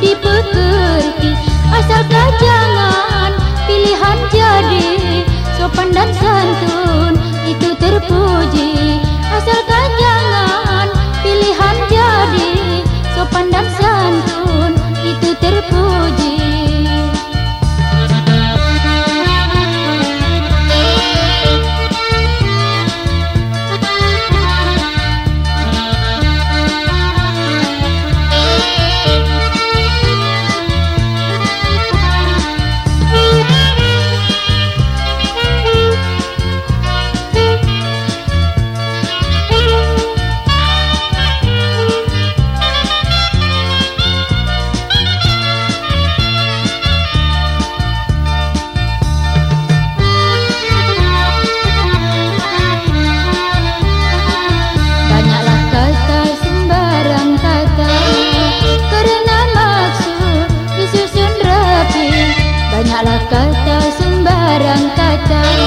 dipekerti. Asalkan jangan pilihan jadi sopan dan sayang Salah kata sembarang kata.